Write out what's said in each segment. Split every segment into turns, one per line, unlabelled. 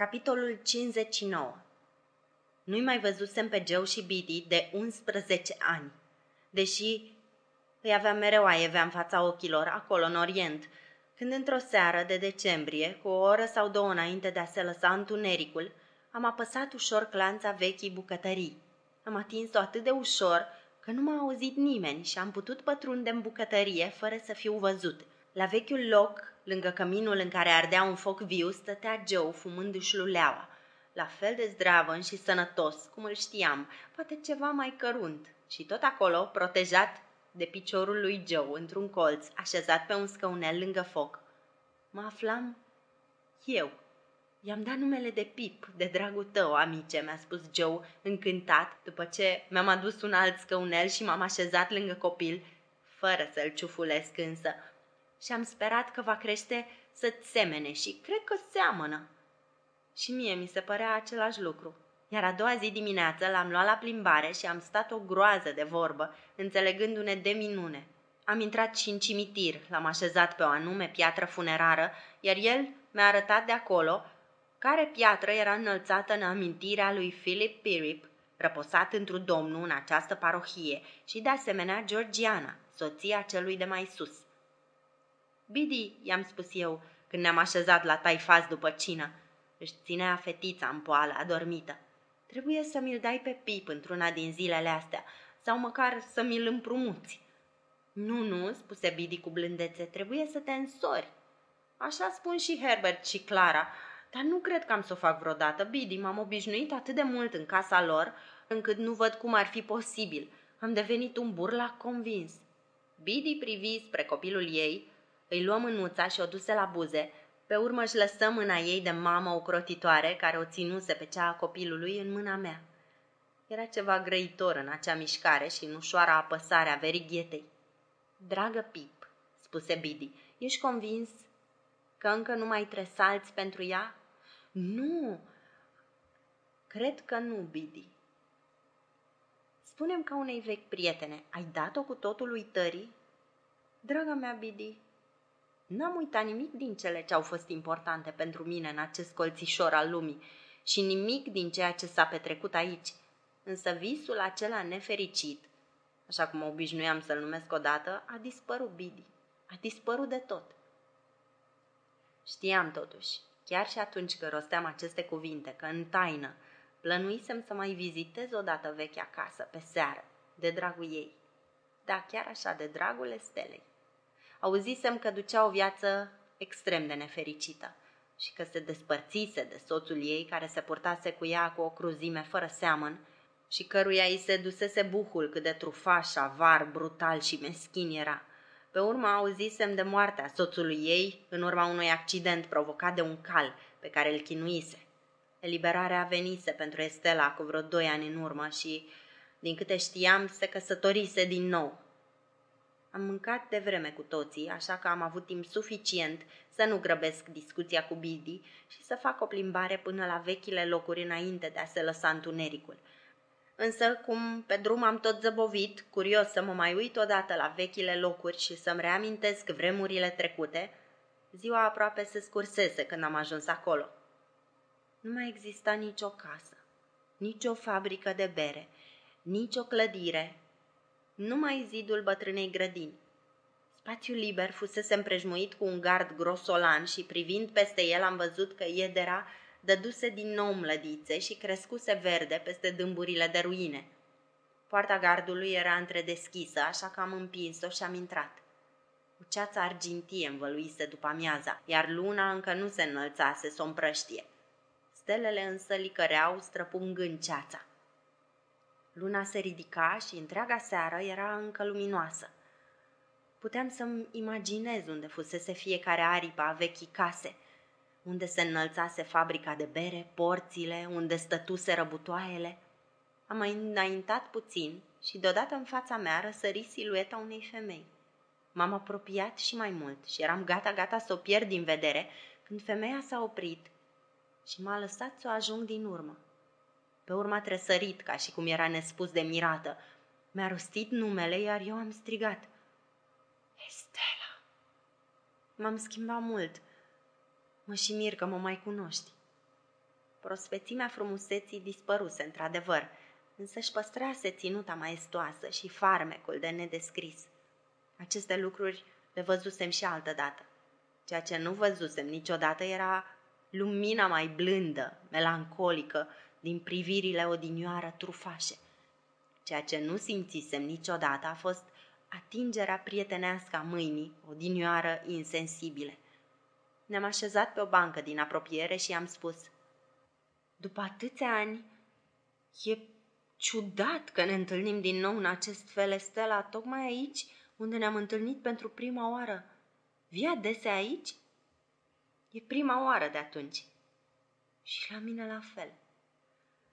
Capitolul 59 Nu-i mai văzusem pe Joe și Biddy de 11 ani, deși îi aveam mereu aievea în fața ochilor, acolo în Orient, când într-o seară de decembrie, cu o oră sau două înainte de a se lăsa întunericul, am apăsat ușor clanța vechii bucătării. Am atins-o atât de ușor că nu m-a auzit nimeni și am putut pătrunde în bucătărie fără să fiu văzut. La vechiul loc Lângă căminul în care ardea un foc viu stătea Joe fumându-și luleaua, la fel de zdravăn și sănătos, cum îl știam, poate ceva mai cărunt. Și tot acolo, protejat de piciorul lui Joe, într-un colț, așezat pe un scăunel lângă foc, mă aflam eu. I-am dat numele de Pip, de dragul tău, amice, mi-a spus Joe, încântat, după ce mi-am adus un alt scăunel și m-am așezat lângă copil, fără să-l ciufulesc însă, și am sperat că va crește să-ți semene și cred că seamănă. Și mie mi se părea același lucru. Iar a doua zi dimineață l-am luat la plimbare și am stat o groază de vorbă, înțelegându-ne de minune. Am intrat și în cimitir, l-am așezat pe o anume piatră funerară, iar el mi-a arătat de acolo care piatră era înălțată în amintirea lui Philip Pirip, răposat într-un domnul în această parohie, și de asemenea Georgiana, soția celui de mai sus. Bidi, i-am spus eu, când ne-am așezat la taifaz după cină. Își ținea fetița în poală, adormită. Trebuie să mi-l dai pe pip într-una din zilele astea, sau măcar să mi-l împrumuți. Nu, nu, spuse Bidi cu blândețe, trebuie să te însori. Așa spun și Herbert și Clara, dar nu cred că am să o fac vreodată. Bidi, m-am obișnuit atât de mult în casa lor, încât nu văd cum ar fi posibil. Am devenit un burlac convins. Bidi privi spre copilul ei, îi luă mânuța și o duse la buze, pe urmă își lăsă mâna ei de mamă ocrotitoare care o ținuse pe cea a copilului în mâna mea. Era ceva grăitor în acea mișcare și în ușoara apăsare a verighetei. Dragă Pip, spuse Bidi, ești convins că încă nu mai tresalți pentru ea? Nu, cred că nu, Bidi. Spunem ca unei vechi prietene, ai dat-o cu totul uitării? Draga mea, Bidi, N-am uitat nimic din cele ce au fost importante pentru mine în acest colțișor al lumii și nimic din ceea ce s-a petrecut aici. Însă visul acela nefericit, așa cum obișnuiam să-l numesc odată, a dispărut Bidi. A dispărut de tot. Știam totuși, chiar și atunci când rosteam aceste cuvinte, că în taină plănuisem să mai vizitez odată vechea casă pe seară, de dragul ei. Da, chiar așa, de dragul Estelei. Auzisem că ducea o viață extrem de nefericită și că se despărțise de soțul ei care se purtase cu ea cu o cruzime fără seamăn și căruia îi se dusese buhul cât de trufaș, avar, brutal și meschin era. Pe urmă auzisem de moartea soțului ei în urma unui accident provocat de un cal pe care îl chinuise. Eliberarea venise pentru Estela cu vreo doi ani în urmă și, din câte știam, se căsătorise din nou. Am mâncat de vreme cu toții, așa că am avut timp suficient să nu grăbesc discuția cu Bidi și să fac o plimbare până la vechile locuri înainte de a se lăsa întunericul. Însă, cum pe drum am tot zăbovit, curios să mă mai uit odată la vechile locuri și să-mi reamintesc vremurile trecute, ziua aproape se scursese când am ajuns acolo. Nu mai exista nicio casă, nicio fabrică de bere, nicio clădire, numai zidul bătrânei grădini. Spațiul liber fusese împrejmuit cu un gard grosolan și privind peste el am văzut că iedera dăduse din nou mlădițe și crescuse verde peste dâmburile de ruine. Poarta gardului era întredeschisă, așa că am împins-o și am intrat. O ceață argintie învăluise după amiaza, iar luna încă nu se înălțase să o împrăștie. Stelele însă licăreau străpungând ceața. Luna se ridica și întreaga seară era încă luminoasă. Puteam să-mi imaginez unde fusese fiecare aripă a vechii case, unde se înălțase fabrica de bere, porțile, unde stătuse răbutoaiele. Am mai înaintat puțin și deodată în fața mea răsări silueta unei femei. M-am apropiat și mai mult și eram gata-gata să o pierd din vedere când femeia s-a oprit și m-a lăsat să o ajung din urmă. Pe urma tresărit, ca și cum era nespus de mirată. Mi-a rostit numele, iar eu am strigat. Estela! M-am schimbat mult. Mă și mir că mă mai cunoști. Prospețimea frumuseții dispăruse într-adevăr, însă își păstrase ținuta maestoasă și farmecul de nedescris. Aceste lucruri le văzusem și altă dată. Ceea ce nu văzusem niciodată era lumina mai blândă, melancolică, din privirile odinioară trufașe. Ceea ce nu simțisem niciodată a fost atingerea prietenească a mâinii, odinioară insensibile. Ne-am așezat pe o bancă din apropiere și i-am spus După atâția ani, e ciudat că ne întâlnim din nou în acest fel, Estela, tocmai aici, unde ne-am întâlnit pentru prima oară. Vii adesea aici? E prima oară de atunci. Și la mine la fel.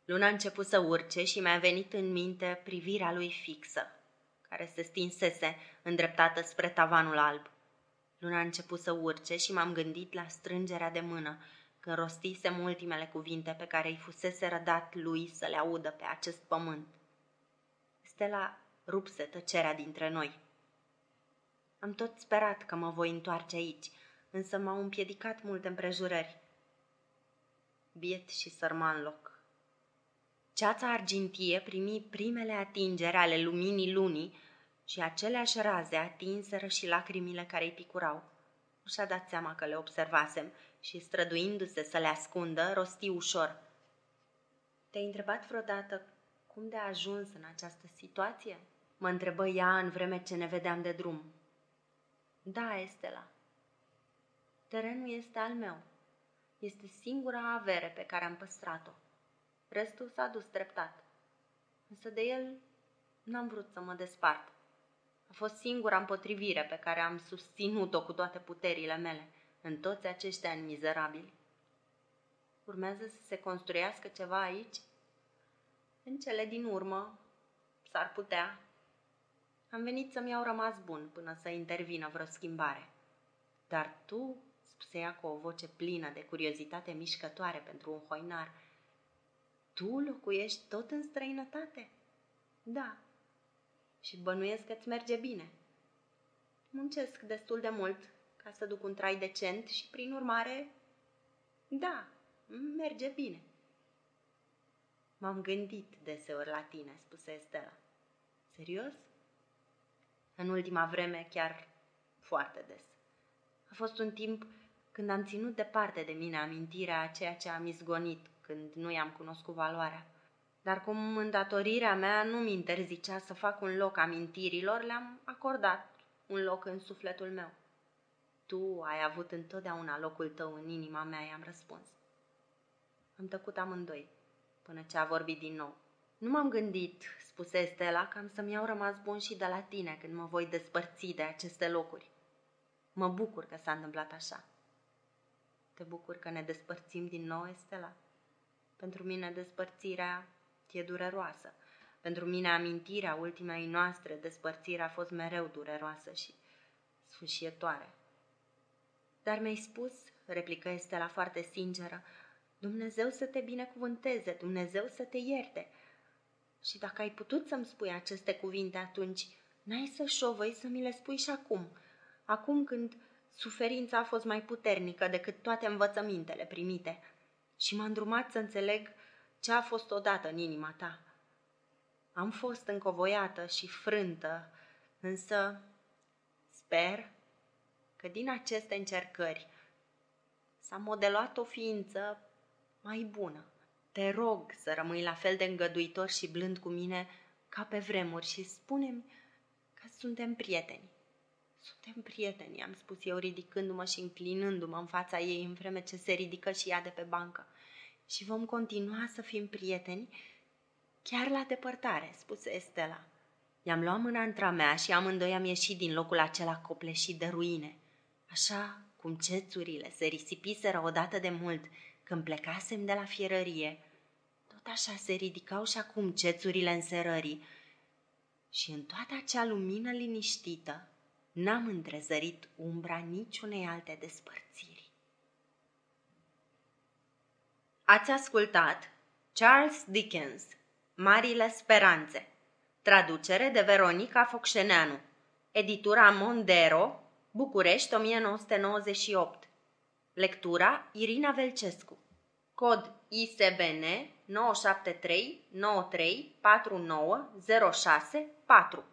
Luna a început să urce și mi-a venit în minte privirea lui fixă, care se stinsese îndreptată spre tavanul alb. Luna a început să urce și m-am gândit la strângerea de mână, când rostisem ultimele cuvinte pe care îi fusese rădat lui să le audă pe acest pământ. Stella rupse tăcerea dintre noi. Am tot sperat că mă voi întoarce aici, însă m-au împiedicat multe împrejurări. Biet și sărman loc. Ceața argintie primi primele atingeri ale luminii lunii și aceleași raze atinseră și lacrimile care îi picurau. Nu și-a dat seama că le observasem și, străduindu-se să le ascundă, rosti ușor. Te-ai întrebat vreodată cum de a ajuns în această situație? Mă întrebă ea în vreme ce ne vedeam de drum. Da, Estela. Terenul este al meu. Este singura avere pe care am păstrat-o. Restul s-a dus treptat. Însă de el n-am vrut să mă despart. A fost singura împotrivire pe care am susținut-o cu toate puterile mele în toți acești ani mizerabili. Urmează să se construiască ceva aici? În cele din urmă, s-ar putea. Am venit să-mi iau rămas bun până să intervină vreo schimbare. Dar tu, spuse ea cu o voce plină de curiozitate mișcătoare pentru un hoinar, tu locuiești tot în străinătate? Da. Și bănuiesc că îți merge bine. Muncesc destul de mult ca să duc un trai decent și, prin urmare, da, merge bine. M-am gândit deseori la tine, spuse Estela. Serios? În ultima vreme chiar foarte des. A fost un timp când am ținut departe de mine amintirea a ceea ce am izgonit când nu i-am cunoscut valoarea. Dar cum îndatorirea mea nu mi interzicea să fac un loc amintirilor, le-am acordat un loc în sufletul meu. Tu ai avut întotdeauna locul tău în inima mea, i-am răspuns. Am tăcut amândoi, până ce a vorbit din nou. Nu m-am gândit, spuse Stella, că am să-mi iau rămas bun și de la tine când mă voi despărți de aceste locuri. Mă bucur că s-a întâmplat așa. Te bucur că ne despărțim din nou, Estela? Pentru mine despărțirea e dureroasă. Pentru mine amintirea ultimei noastre despărțire a fost mereu dureroasă și sfâșietoare. Dar mi-ai spus, replică Estela foarte sinceră, Dumnezeu să te binecuvânteze, Dumnezeu să te ierte. Și dacă ai putut să-mi spui aceste cuvinte atunci, n-ai să șovăi să mi le spui și acum, acum când suferința a fost mai puternică decât toate învățămintele primite și m-a îndrumat să înțeleg ce a fost odată în inima ta. Am fost încovoiată și frântă, însă sper că din aceste încercări s-a modelat o ființă mai bună. Te rog să rămâi la fel de îngăduitor și blând cu mine ca pe vremuri și spunem că suntem prieteni. Suntem prieteni, am spus eu ridicându-mă și înclinându-mă în fața ei în vreme ce se ridică și ea de pe bancă. Și vom continua să fim prieteni chiar la depărtare, spuse Estela. I-am luat mâna între mea și amândoi am ieșit din locul acela copleșit de ruine. Așa cum cețurile se risipiseră odată de mult când plecasem de la fierărie, tot așa se ridicau și acum cețurile înserării și în toată acea lumină liniștită n-am întrezărit umbra niciunei alte despărțiri. Ați ascultat Charles Dickens, Marile Speranțe, traducere de Veronica Focșeneanu, editura Mondero, București 1998, lectura Irina Velcescu. Cod ISBN 973 93 49 06 4